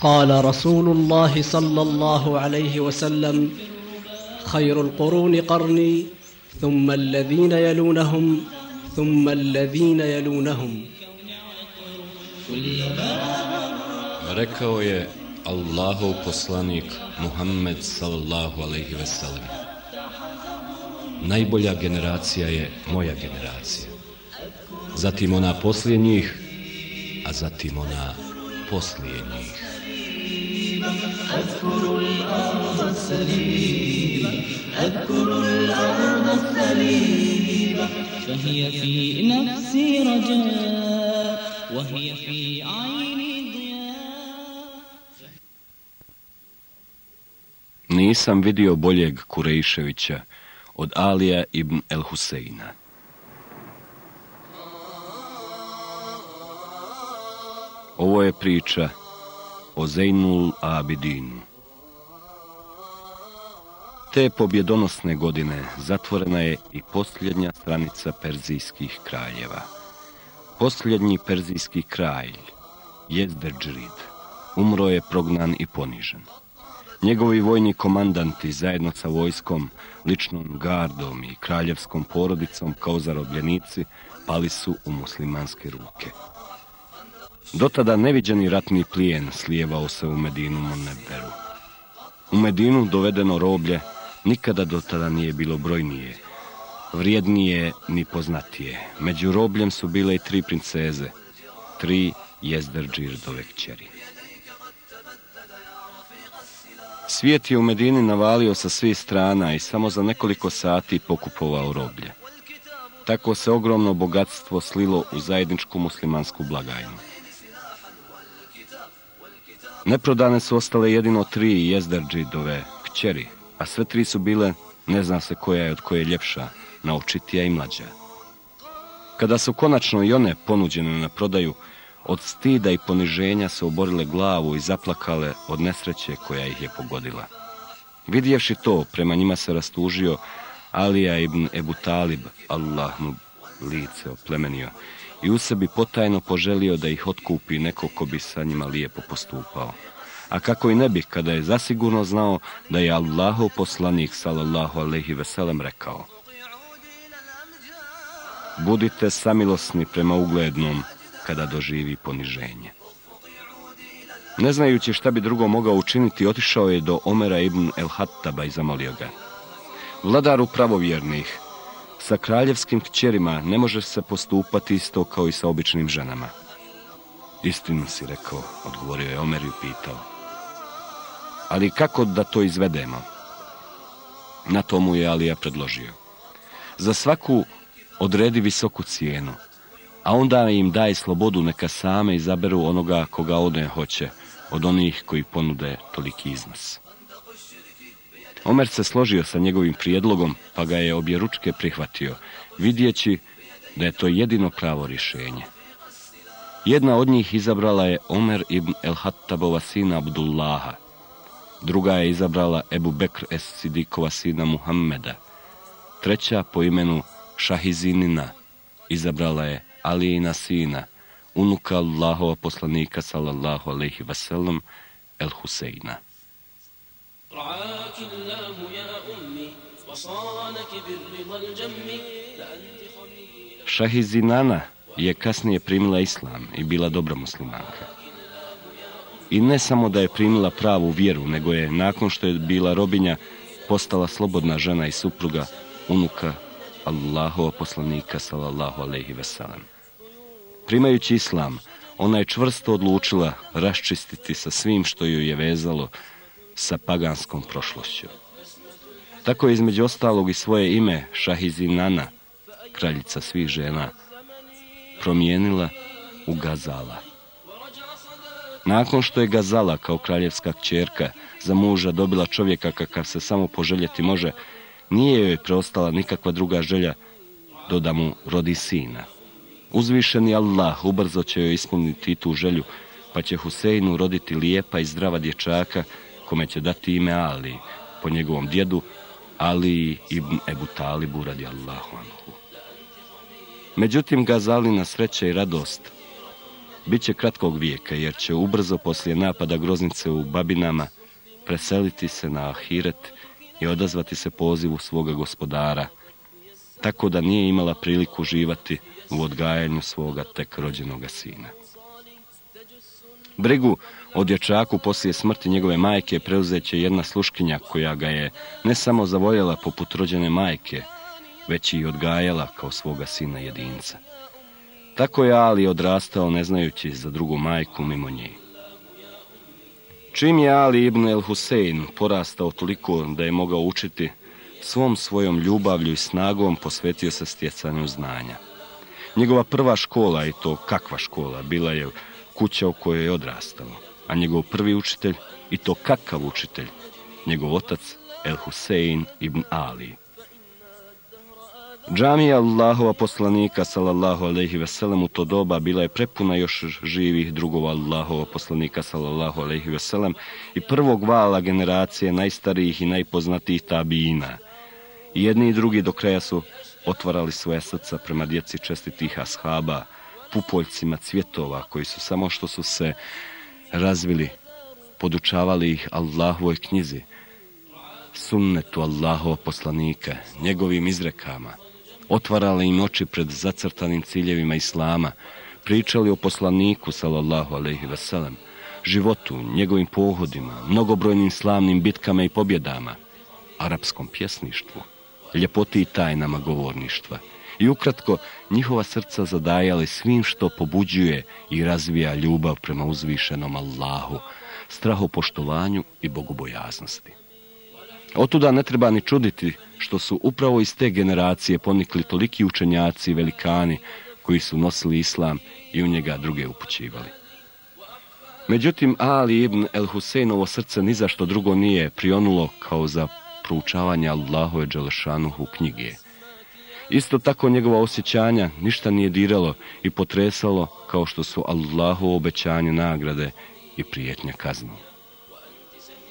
قال رسول الله صلى الله عليه وسلم خير القرون قرني ثم الذين يلونهم ثم الذين يلونهم Rekao je Allahov poslanik Muhammed sallallahu alaihi ve sellem. Najbolja generacija je moja generacija. Zatim ona poslije njih, a zatim ona poslije njih. أذكر الأرض السليمة أذكر الأرض السليمة فهي في نفسي رجاء وهي في عيني ضياء Nisam vidio boljeg Kurejševića od Alija ibn el Huseina. Ovo je priča o Zeinul Abidinu. Te pobjedonosne godine zatvorena je i posljednja stranica perzijskih kraljeva. Posljednji perzijski kralj, Jezderđrid, umro je prognan i ponižen. Njegovi vojni komandanti zajedno sa vojskom, ličnom gardom i kraljevskom porodicom kao zarobljenici pali su u muslimanske ruke. Dotada neviđeni ratni plijen slijevao se u Medinu Monneberu. U Medinu dovedeno roblje nikada dotada nije bilo brojnije, vrijednije ni poznatije. Među robljem su bile i tri princeze, tri jezdrđirdove kćeri. Svijet je u Medini navalio sa svih strana i samo za nekoliko sati pokupovao roblje. Tako se ogromno bogatstvo slilo u zajedničku muslimansku blagajnu. Neprodane su ostale jedino tri jezderđidove kćeri, a sve tri su bile, ne zna se koja je od koje ljepša, naočitija i mlađa. Kada su konačno i one ponuđene na prodaju, od stida i poniženja se oborile glavu i zaplakale od nesreće koja ih je pogodila. Vidjevši to, prema njima se rastužio Alija ibn Ebu Talib, Allah mu lice oplemenio, i u sebi potajno poželio da ih otkupi neko ko bi sa njima lijepo postupao. A kako i ne bi, kada je zasigurno znao da je Allahov poslanik, sallallahu alaihi veselem, rekao Budite samilosni prema uglednom kada doživi poniženje. Ne znajući šta bi drugo mogao učiniti, otišao je do Omera ibn el-Hattaba i zamolio ga. Vladaru pravovjernih, Sa kraljevskim kćerima ne može se postupati isto kao i sa običnim ženama. Istinu si rekao, odgovorio je Omer i pitao. Ali kako da to izvedemo? Na tomu je Alija predložio. Za svaku odredi visoku cijenu, a onda im daj slobodu neka same izaberu onoga koga one hoće, od onih koji ponude toliki iznos. Omer se složio sa njegovim prijedlogom, pa ga je obje ručke prihvatio, vidjeći da je to jedino pravo rješenje. Jedna od njih izabrala je Omer ibn el-Hattabova sina Abdullaha, druga je izabrala Ebu Bekr es-Sidikova sina Muhammeda, treća po imenu Šahizinina izabrala je Alijina sina, unuka Allahova poslanika sallallahu alaihi vasallam, el-Huseina. رعاك الله يا أمي وصانك بالرضا الجم لأنت خليل Šahizinana je kasnije primila islam i bila dobra muslimanka. I ne samo da je primila pravu vjeru, nego je, nakon što je bila robinja, postala slobodna žena i supruga, unuka Allahova poslanika, sallallahu alaihi veselam. Primajući islam, ona je čvrsto odlučila raščistiti sa svim što joj je vezalo sa paganskom prošlošću. Tako je između ostalog i svoje ime Šahizinana, kraljica svih žena, promijenila u Gazala. Nakon što je Gazala kao kraljevska kćerka za muža dobila čovjeka kakav se samo poželjeti može, nije joj preostala nikakva druga želja do da mu rodi sina. Uzvišeni Allah ubrzo će joj ispuniti tu želju, pa će Huseinu roditi lijepa i zdrava dječaka, kome će dati ime Ali, po njegovom djedu, Ali ibn Ebu Talibu radi Allahu anhu. Međutim, Gazalina sreća i radost Biće kratkog vijeka, jer će ubrzo poslije napada groznice u Babinama preseliti se na Ahiret i odazvati se pozivu svoga gospodara, tako da nije imala priliku živati u odgajanju svoga tek rođenoga sina. Brigu o dječaku poslije smrti njegove majke preuzeće jedna sluškinja koja ga je ne samo zavoljela poput rođene majke, već i odgajala kao svoga sina jedinca. Tako je Ali odrastao ne znajući za drugu majku mimo nje. Čim je Ali ibn el Husein porastao toliko da je mogao učiti, svom svojom ljubavlju i snagom posvetio se stjecanju znanja. Njegova prva škola, i to kakva škola, bila je kuća u kojoj je odrastao, a njegov prvi učitelj, i to kakav učitelj, njegov otac El Husein ibn Ali. Džamija Allahova poslanika, sallallahu alaihi veselem, u to doba bila je prepuna još živih drugova Allahova poslanika, salallahu alaihi veselem, i prvog vala generacije najstarijih i najpoznatijih tabijina. I jedni i drugi do kraja su otvarali svoje srca prema djeci čestitih ashaba, pupoljcima cvjetova koji su samo što su se razvili, podučavali ih Allahovoj knjizi, sunnetu Allahova poslanika, njegovim izrekama, otvarali im oči pred zacrtanim ciljevima Islama, pričali o poslaniku, sallallahu alaihi veselem, životu, njegovim pohodima, mnogobrojnim slavnim bitkama i pobjedama, arapskom pjesništvu, ljepoti i tajnama govorništva. I ukratko, njihova srca zadajali svim što pobuđuje i razvija ljubav prema uzvišenom Allahu, strahopoštovanju i bogobojaznosti. Otuda ne treba ni čuditi što su upravo iz te generacije ponikli toliki učenjaci i velikani koji su nosili islam i u njega druge upućivali. Međutim, Ali ibn el Huseinovo srce ni za što drugo nije prionulo kao za proučavanje Allahove Đelešanuhu knjige. Isto tako njegova osjećanja ništa nije diralo i potresalo kao što su Allahovo obećanje nagrade i prijetnja kaznu.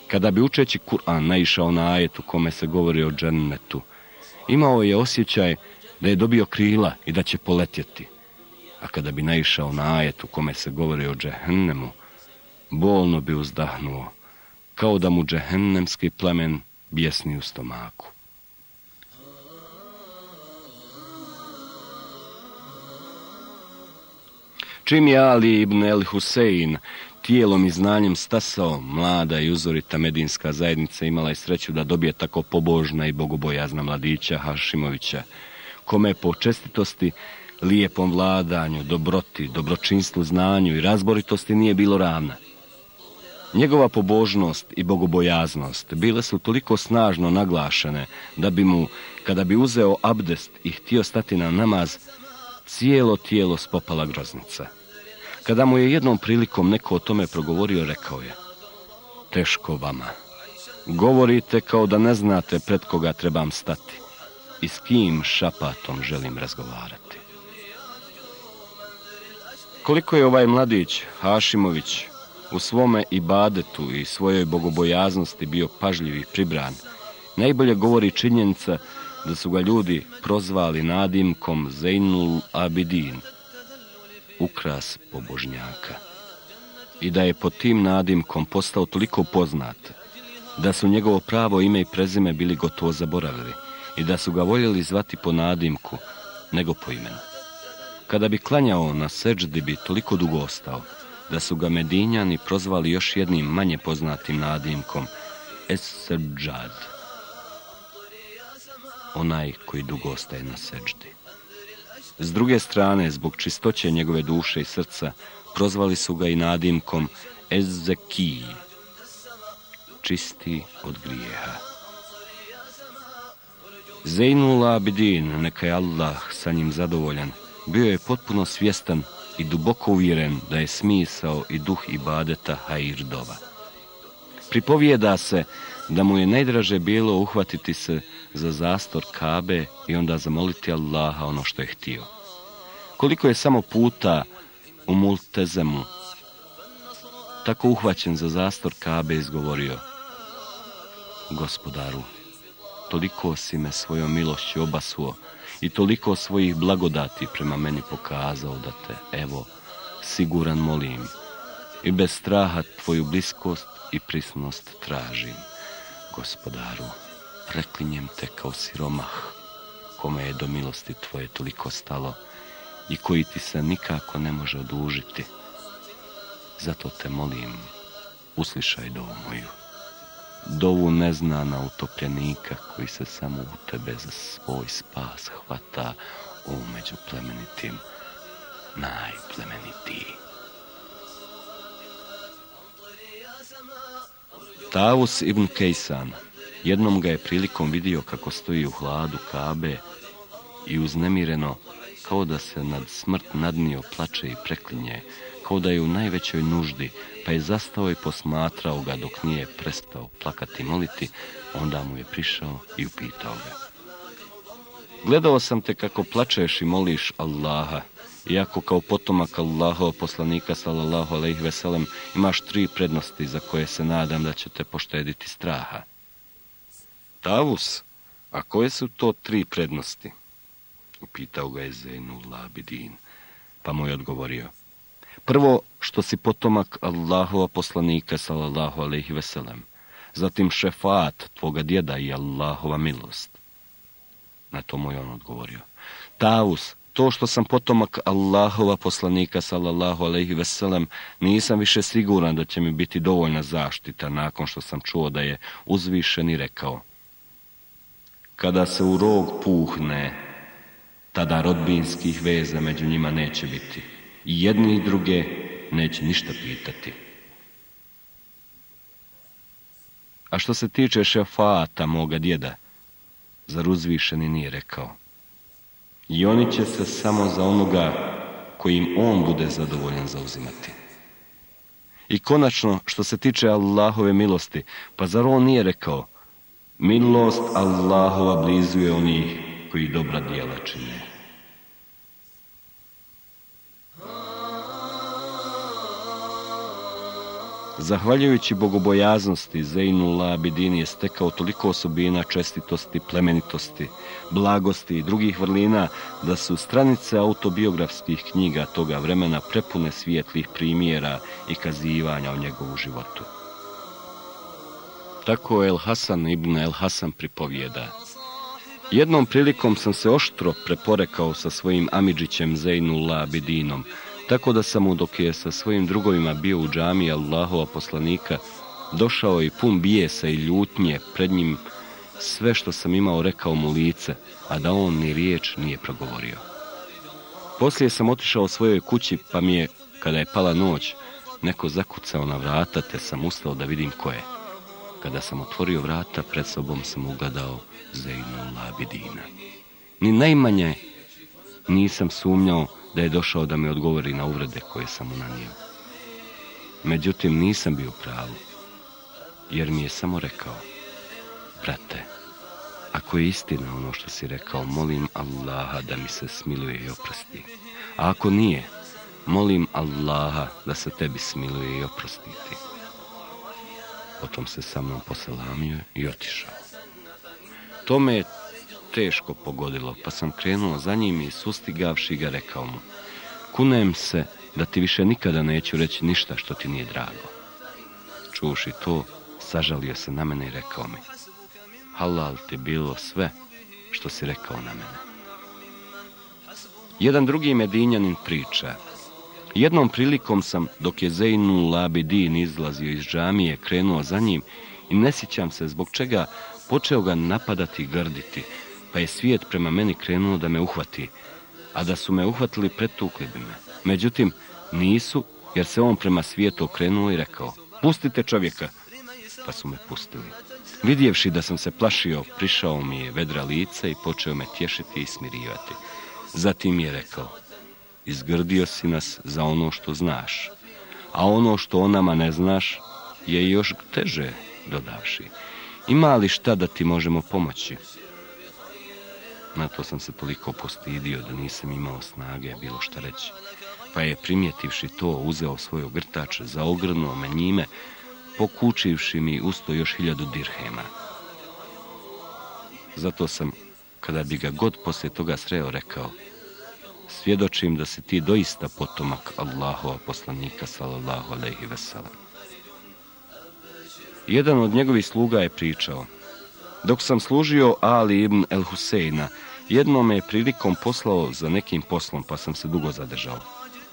Kada bi učeći Kur'an naišao na ajetu kome se govori o džennetu, imao je osjećaj da je dobio krila i da će poletjeti. A kada bi naišao na ajetu kome se govori o džehennemu, bolno bi uzdahnuo, kao da mu džehennemski plemen bjesni u stomaku. Čim je Ali ibn el Husein tijelom i znanjem stasao, mlada i uzorita medinska zajednica imala je sreću da dobije tako pobožna i bogobojazna mladića Hašimovića, kome po čestitosti, lijepom vladanju, dobroti, dobročinstvu, znanju i razboritosti nije bilo ravna. Njegova pobožnost i bogobojaznost bile su toliko snažno naglašene da bi mu, kada bi uzeo abdest i htio stati na namaz, cijelo tijelo spopala groznica. Kada mu je jednom prilikom neko o tome progovorio, rekao je Teško vama. Govorite kao da ne znate pred koga trebam stati i s kim šapatom želim razgovarati. Koliko je ovaj mladić, Hašimović, u svome ibadetu i svojoj bogobojaznosti bio pažljiv i pribran, najbolje govori činjenica da su ga ljudi prozvali nadimkom Zeinul Abidin, ukras pobožnjaka. I da je pod tim nadimkom postao toliko poznat, da su njegovo pravo ime i prezime bili gotovo zaboravili i da su ga voljeli zvati po nadimku nego po imenu. Kada bi klanjao na seđdi bi toliko dugo ostao, da su ga Medinjani prozvali još jednim manje poznatim nadimkom Es-Srđad, onaj koji dugo ostaje na seđdi. S druge strane, zbog čistoće njegove duše i srca, prozvali su ga i nadimkom Ezekij, čisti od grijeha. Zeinul Abidin, neka je Allah sa njim zadovoljan, bio je potpuno svjestan i duboko uvjeren da je smisao i duh ibadeta Hairdova. Pripovijeda se da mu je najdraže bilo uhvatiti se za zastor Kabe i onda zamoliti Allaha ono što je htio. Koliko je samo puta u Multezemu tako uhvaćen za zastor Kabe izgovorio Gospodaru, toliko si me svojom milošću obasuo i toliko svojih blagodati prema meni pokazao da te, evo, siguran molim i bez straha tvoju bliskost i prisnost tražim. Gospodaru, preklinjem te kao siromah, kome je do milosti tvoje toliko stalo i koji ti se nikako ne može odužiti. Zato te molim, uslišaj dovu moju. Dovu neznana utopljenika koji se samo u tebe za svoj spas hvata u među plemenitim, najplemenitiji. Tavus ibn Kejsan jednom ga je prilikom vidio kako stoji u hladu Kabe i uznemireno, kao da se nad smrt nadnio plače i preklinje, kao da je u najvećoj nuždi, pa je zastao i posmatrao ga dok nije prestao plakati i moliti, onda mu je prišao i upitao ga. Gledao sam te kako plačeš i moliš Allaha, iako kao potomak Allahova poslanika sallallahu alejhi ve sellem imaš tri prednosti za koje se nadam da će te poštediti straha. Tavus, a koje su to tri prednosti? Upitao ga je Zainul Labidin, pa mu je odgovorio. Prvo, što si potomak Allahova poslanika sallallahu alejhi ve sellem, zatim šefat tvoga djeda i Allahova milost. Na to mu je on odgovorio. Tavus, to što sam potomak Allahova poslanika sallallahu alejhi ve sellem nisam više siguran da će mi biti dovoljna zaštita nakon što sam čuo da je uzvišeni rekao Kada se u rog puhne, tada rodbinskih veza među njima neće biti. I jedni i druge neće ništa pitati. A što se tiče šefata moga djeda, zar uzvišeni nije rekao? I oni će se samo za onoga kojim on bude zadovoljan zauzimati. I konačno, što se tiče Allahove milosti, pa zar on nije rekao, milost Allahova blizu je onih koji dobra dijela čine. Zahvaljujući bogobojaznosti, Zeinul Abidin je stekao toliko osobina čestitosti, plemenitosti, blagosti i drugih vrlina, da su stranice autobiografskih knjiga toga vremena prepune svijetlih primjera i kazivanja o njegovu životu. Tako El Hasan ibn El Hasan pripovijeda. Jednom prilikom sam se oštro preporekao sa svojim Amidžićem Zeinul Abidinom, tako da sam mu dok je sa svojim drugovima bio u džami Allahova poslanika, došao i pun bijesa i ljutnje pred njim sve što sam imao rekao mu lice, a da on ni riječ nije progovorio. Poslije sam otišao svojoj kući, pa mi je, kada je pala noć, neko zakucao na vrata, te sam ustao da vidim ko je. Kada sam otvorio vrata, pred sobom sam ugledao Zeynu Labidina. Ni najmanje nisam sumnjao da je došao da mi odgovori na uvrede koje sam mu nanio. Međutim, nisam bio pravo, jer mi je samo rekao, brate, ako je istina ono što si rekao, molim Allaha da mi se smiluje i oprosti. A ako nije, molim Allaha da se tebi smiluje i oprosti ti. Potom se sa mnom poselamio i otišao. To me je teško pogodilo, pa sam krenuo za njim i sustigavši ga rekao mu, kunem se da ti više nikada neću reći ništa što ti nije drago. Čuši to, sažalio se na mene i rekao mi, halal ti bilo sve što si rekao na mene. Jedan drugi medinjanin priča, jednom prilikom sam, dok je Zeynu Labidin izlazio iz džamije, krenuo za njim i ne sjećam se zbog čega počeo ga napadati i grditi, pa je svijet prema meni krenuo da me uhvati, a da su me uhvatili, pretukli bi me. Međutim, nisu, jer se on prema svijetu okrenuo i rekao, pustite čovjeka, pa su me pustili. Vidjevši da sam se plašio, prišao mi je vedra lice i počeo me tješiti i smirivati. Zatim je rekao, izgrdio si nas za ono što znaš, a ono što o nama ne znaš je još teže, dodavši. Ima li šta da ti možemo pomoći? Na to sam se toliko postidio da nisam imao snage bilo šta reći. Pa je primjetivši to uzeo svoj ogrtač, zaogrnuo me njime, pokučivši mi usto još hiljadu dirhema. Zato sam, kada bi ga god poslije toga sreo, rekao, svjedočim da si ti doista potomak Allahova poslanika, sallallahu alaihi veselam. Jedan od njegovih sluga je pričao, dok sam služio Ali ibn el Huseina, jednom me je prilikom poslao za nekim poslom, pa sam se dugo zadržao.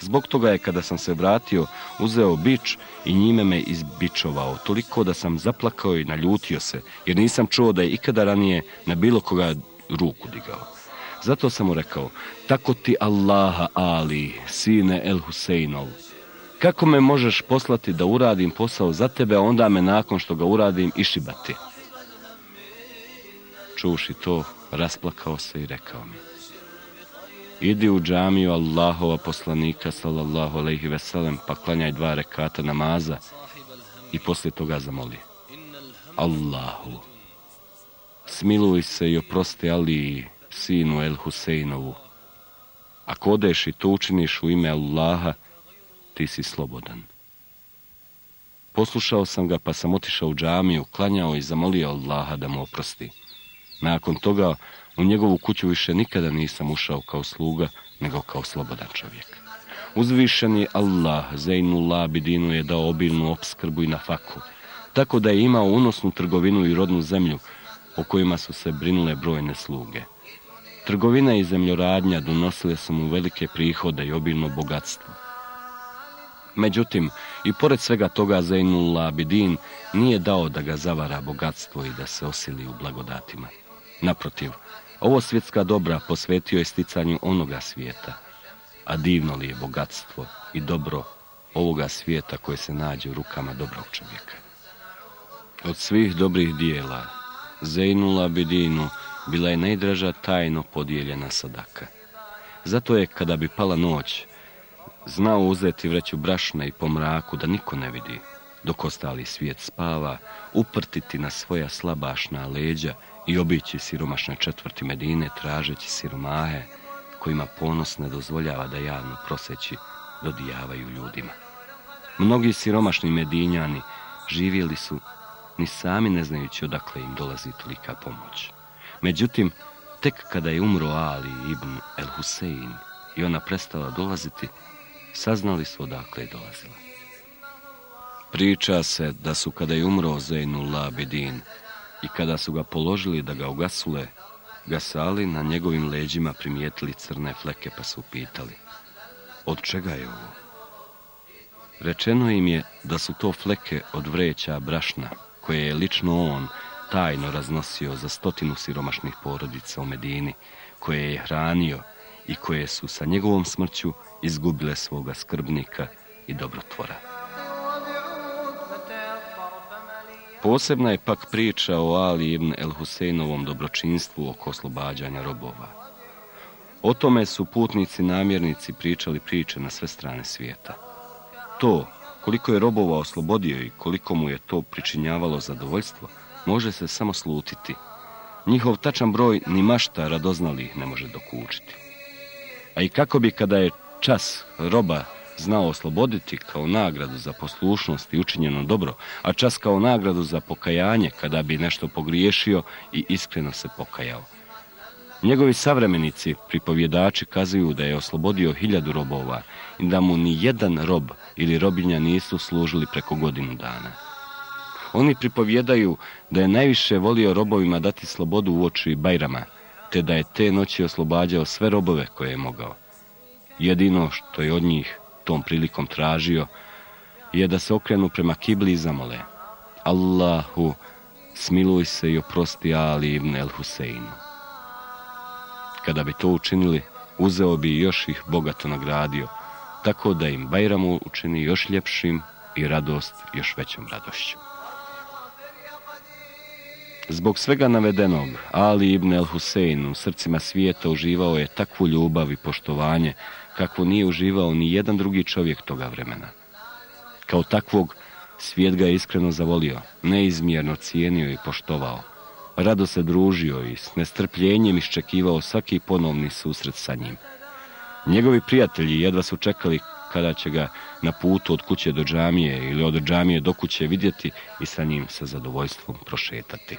Zbog toga je, kada sam se vratio, uzeo bič i njime me izbičovao, toliko da sam zaplakao i naljutio se, jer nisam čuo da je ikada ranije na bilo koga ruku digao. Zato sam mu rekao, tako ti Allaha Ali, sine El Huseinov, kako me možeš poslati da uradim posao za tebe, a onda me nakon što ga uradim išibati? Čuši to, rasplakao se i rekao mi, idi u džamiju Allahova poslanika, sallallahu alaihi veselem, pa klanjaj dva rekata namaza i poslije toga zamoli. Allahu, smiluj se i oprosti Aliji, sinu El Huseinovu. Ako odeš i to učiniš u ime Allaha, ti si slobodan. Poslušao sam ga, pa sam otišao u džamiju, klanjao i zamolio Allaha da mu oprosti. Nakon toga, u njegovu kuću više nikada nisam ušao kao sluga, nego kao slobodan čovjek. Uzvišeni Allah, Zainu Labidinu je dao obilnu obskrbu i na faku, tako da je imao unosnu trgovinu i rodnu zemlju, o kojima su se brinule brojne sluge. Trgovina i zemljoradnja donosile su mu velike prihode i obilno bogatstvo. Međutim, i pored svega toga Zainul Abidin nije dao da ga zavara bogatstvo i da se osili u blagodatima. Naprotiv, ovo svjetska dobra posvetio je sticanju onoga svijeta, a divno li je bogatstvo i dobro ovoga svijeta koje se nađe u rukama dobrog čovjeka. Od svih dobrih dijela, Zainullah Abidinu bila je najdraža tajno podijeljena sadaka. Zato je, kada bi pala noć, znao uzeti vreću brašna i po mraku da niko ne vidi, dok ostali svijet spava, uprtiti na svoja slabašna leđa i obići siromašne četvrti Medine tražeći siromahe, kojima ponos ne dozvoljava da javno proseći dodijavaju ljudima. Mnogi siromašni medinjani živjeli su ni sami ne znajući odakle im dolazi tolika pomoć. Međutim, tek kada je umro Ali ibn El Husein i ona prestala dolaziti, saznali su odakle je dolazila. Priča se da su kada je umro Zainul Abidin i kada su ga položili da ga ugasule, gasali na njegovim leđima primijetili crne fleke pa su pitali od čega je ovo? Rečeno im je da su to fleke od vreća brašna koje je lično on tajno raznosio za stotinu siromašnih porodica u Medini, koje je hranio i koje su sa njegovom smrću izgubile svoga skrbnika i dobrotvora. Posebna je pak priča o Ali ibn el Huseinovom dobročinstvu oko oslobađanja robova. O tome su putnici namjernici pričali priče na sve strane svijeta. To, koliko je robova oslobodio i koliko mu je to pričinjavalo zadovoljstvo, može se samo slutiti. Njihov tačan broj ni mašta radoznali ne može dokučiti. A i kako bi kada je čas roba znao osloboditi kao nagradu za poslušnost i učinjeno dobro, a čas kao nagradu za pokajanje kada bi nešto pogriješio i iskreno se pokajao. Njegovi savremenici, pripovjedači, kazuju da je oslobodio hiljadu robova i da mu ni jedan rob ili robinja nisu služili preko godinu dana. Oni pripovjedaju da je najviše volio robovima dati slobodu u oči Bajrama, te da je te noći oslobađao sve robove koje je mogao. Jedino što je od njih tom prilikom tražio je da se okrenu prema kibli i zamole. Allahu, smiluj se i oprosti Ali ibn el Huseinu. Kada bi to učinili, uzeo bi još ih bogato nagradio, tako da im Bajramu učini još ljepšim i radost još većom radošću. Zbog svega navedenog, Ali ibn el Husein u srcima svijeta uživao je takvu ljubav i poštovanje kakvo nije uživao ni jedan drugi čovjek toga vremena. Kao takvog, svijet ga je iskreno zavolio, neizmjerno cijenio i poštovao. Rado se družio i s nestrpljenjem iščekivao svaki ponovni susret sa njim. Njegovi prijatelji jedva su čekali kada će ga na putu od kuće do džamije ili od džamije do kuće vidjeti i sa njim sa zadovoljstvom prošetati.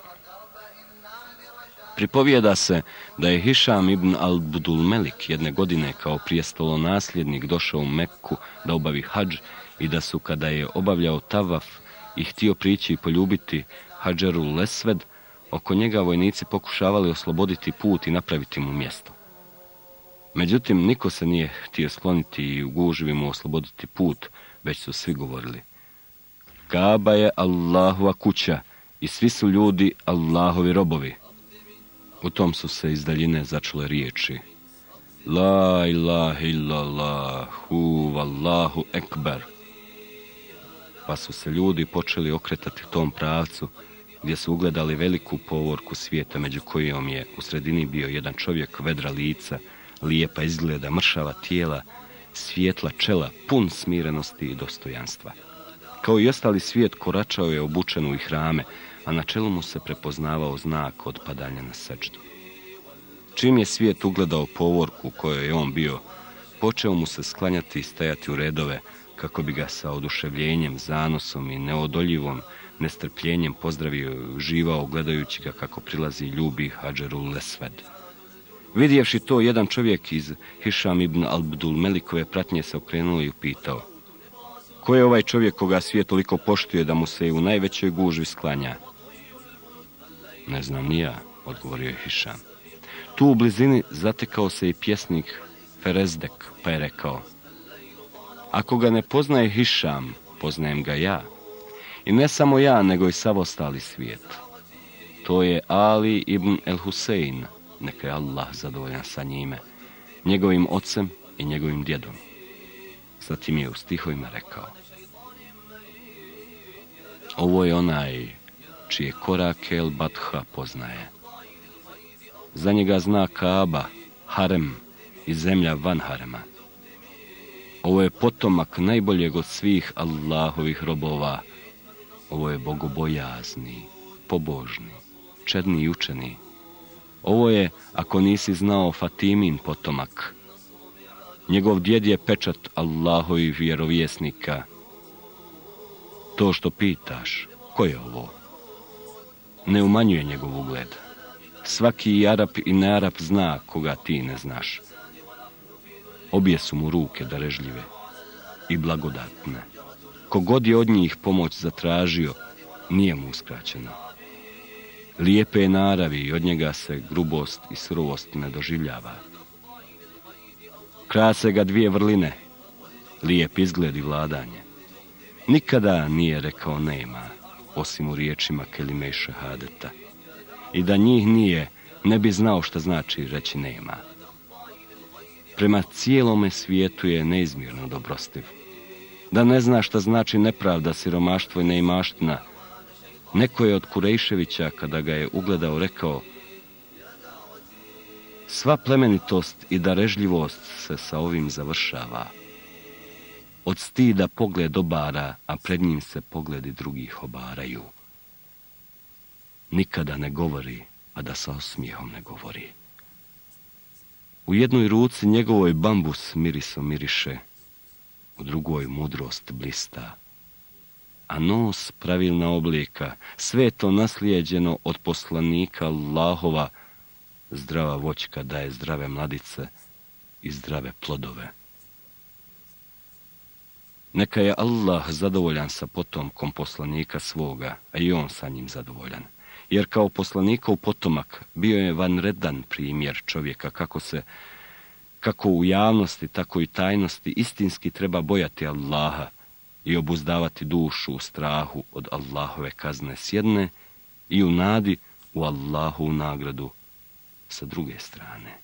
Pripovijeda se da je Hišam ibn al-Budul Melik jedne godine kao prijestolo nasljednik došao u Mekku da obavi hađ i da su kada je obavljao tavaf i htio prići i poljubiti hađeru Lesved, oko njega vojnici pokušavali osloboditi put i napraviti mu mjesto. Međutim, niko se nije htio skloniti i u gužvi mu osloboditi put, već su svi govorili. Kaba je Allahova kuća i svi su ljudi Allahovi robovi. U tom su se iz daljine začule riječi. La ilaha illallah, hu vallahu ekber. Pa su se ljudi počeli okretati u tom pravcu, gdje su ugledali veliku povorku svijeta, među kojom je u sredini bio jedan čovjek vedra lica, lijepa izgleda, mršava tijela, svijetla čela, pun smirenosti i dostojanstva. Kao i ostali svijet, koračao je obučen u ihrame, a na čelu mu se prepoznavao znak odpadanja na sečdu. Čim je svijet ugledao povorku kojoj je on bio, počeo mu se sklanjati i stajati u redove, kako bi ga sa oduševljenjem, zanosom i neodoljivom nestrpljenjem pozdravio i uživao gledajući ga kako prilazi ljubi Hadžerul Lesved. Vidjevši to, jedan čovjek iz Hišam ibn Abdul Melikove pratnje se okrenuo i upitao. Ko je ovaj čovjek koga svijet toliko poštuje da mu se i u najvećoj gužvi sklanja? Ne znam ni ja, odgovorio je Hišam. Tu u blizini zatekao se i pjesnik Ferezdek, pa je rekao. Ako ga ne poznaje Hišam, poznajem ga ja. I ne samo ja, nego i sav ostali svijet. To je Ali ibn el Husein, neka je Allah zadovoljan sa njime, njegovim ocem i njegovim djedom. Zatim je u stihovima rekao. Ovo je onaj čije korake El Batha poznaje. Za njega zna Kaaba, Harem i zemlja van Harema. Ovo je potomak najboljeg od svih Allahovih robova. Ovo je bogobojazni, pobožni, čedni i učeni. Ovo je, ako nisi znao, Fatimin potomak. Njegov djed je pečat Allahovi vjerovjesnika. To što pitaš, ko je ovo? Ne umanjuje njegov ugled. Svaki Arap i nearap zna koga ti ne znaš. Obje su mu ruke darežljive i blagodatne. Kogod je od njih pomoć zatražio, nije mu uskraćeno. Lijepe je naravi i od njega se grubost i surovost ne doživljava. Krase ga dvije vrline, lijep izgled i vladanje. Nikada nije rekao nema, osim u riječima kelime i šahadeta. I da njih nije, ne bi znao šta znači reći nema. Prema cijelome svijetu je neizmjerno dobrostiv. Da ne zna šta znači nepravda, siromaštvo i neimaština, Neko je od Kurejševića, kada ga je ugledao, rekao Sva plemenitost i darežljivost se sa ovim završava. Od stida pogled obara, a pred njim se pogledi drugih obaraju. Nikada ne govori, a da sa osmijehom ne govori. U jednoj ruci njegovoj bambus mirisom miriše, u drugoj mudrost blista a nos pravilna oblika, sve to naslijeđeno od poslanika Allahova, zdrava voćka daje zdrave mladice i zdrave plodove. Neka je Allah zadovoljan sa potomkom poslanika svoga, a i on sa njim zadovoljan. Jer kao poslanikov potomak bio je vanredan primjer čovjeka kako se kako u javnosti, tako i tajnosti istinski treba bojati Allaha, i obuzdavati dušu u strahu od Allahove kazne s jedne i u nadi u Allahu nagradu sa druge strane.